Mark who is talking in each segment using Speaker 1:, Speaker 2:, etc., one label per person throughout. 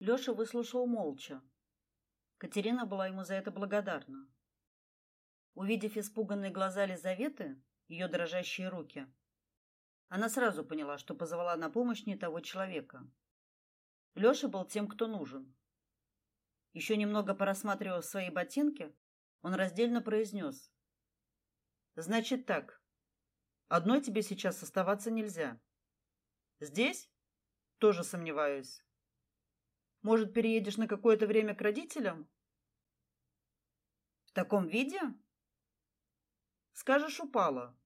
Speaker 1: Лёша выслушал молча. Катерина была ему за это благодарна. Увидев испуганные глаза Лизаветы, ее дрожащие руки, она сразу поняла, что позвала на помощь не того человека. Лёша был тем, кто нужен. Еще немного порассматривав свои ботинки, он раздельно произнес. «Значит так. Одной тебе сейчас оставаться нельзя. Здесь? Тоже сомневаюсь. Может, переедешь на какое-то время к родителям? В таком виде? Скажешь, упала.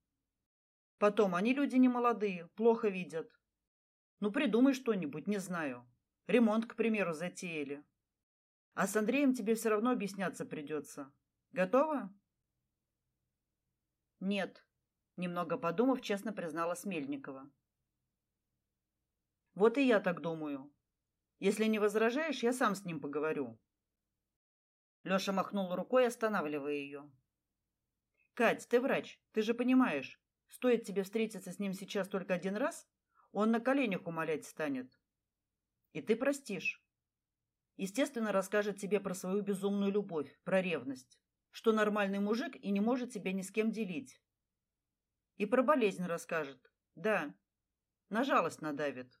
Speaker 1: Потом, они люди не молодые, плохо видят. Ну, придумай что-нибудь, не знаю. Ремонт, к примеру, затеяли. А с Андреем тебе все равно объясняться придется. Готова? Нет, немного подумав, честно признала Смельникова. Вот и я так думаю. Если не возражаешь, я сам с ним поговорю. Лёша махнул рукой, останавливая ее. Кать, ты врач, ты же понимаешь, стоит тебе встретиться с ним сейчас только один раз, он на коленях умолять станет. И ты простишь. Естественно, расскажет тебе про свою безумную любовь, про ревность, что нормальный мужик и не может тебя ни с кем делить. И про болезнь расскажет. Да. На жалость надавит.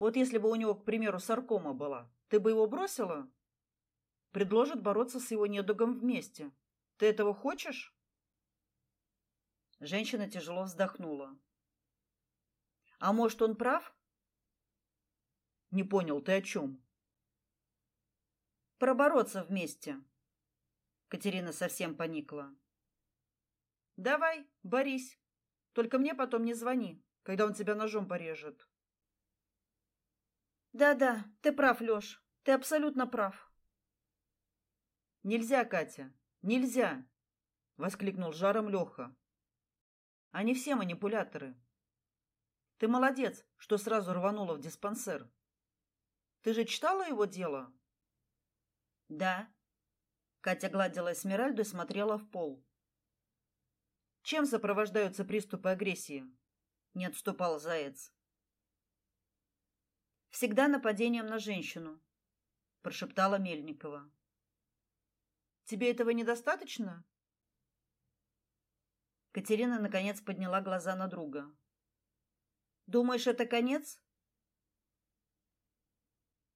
Speaker 1: Вот если бы у него, к примеру, саркома была, ты бы его бросила? Предложит бороться с его недугом вместе. Ты этого хочешь? Женщина тяжело вздохнула. А может, он прав? Не понял, ты о чем? Про бороться вместе. Катерина совсем поникла. Давай, борись. Только мне потом не звони, когда он тебя ножом порежет. Да-да, ты прав, Лёш. Ты абсолютно прав. Нельзя, Катя. Нельзя, воскликнул жаром Лёха. Они все манипуляторы. Ты молодец, что сразу рванула в диспансер. Ты же читала его дело? Да. Катя гладила Эсмеральду и смотрела в пол. Чем сопровождаются приступы агрессии? Не отступал Заяц. Всегда нападением на женщину, прошептала Мельникова. Тебе этого недостаточно? Катерина наконец подняла глаза на друга. Думаешь, это конец?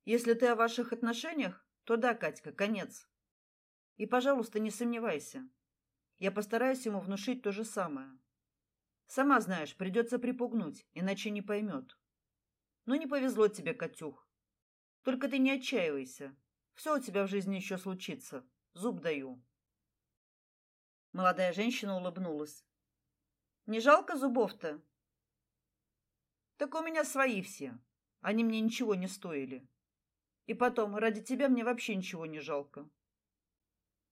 Speaker 1: Если ты о ваших отношениях, то да, Катька, конец. И, пожалуйста, не сомневайся. Я постараюсь ему внушить то же самое. Сама знаешь, придется припугнуть, иначе не поймет. Ну не повезло тебе, Катюх. Только ты не отчаивайся. Все у тебя в жизни еще случится. Зуб даю. Молодая женщина улыбнулась. Не жалко зубов-то? Так у меня свои все. Они мне ничего не стоили. И потом, ради тебя мне вообще ничего не жалко.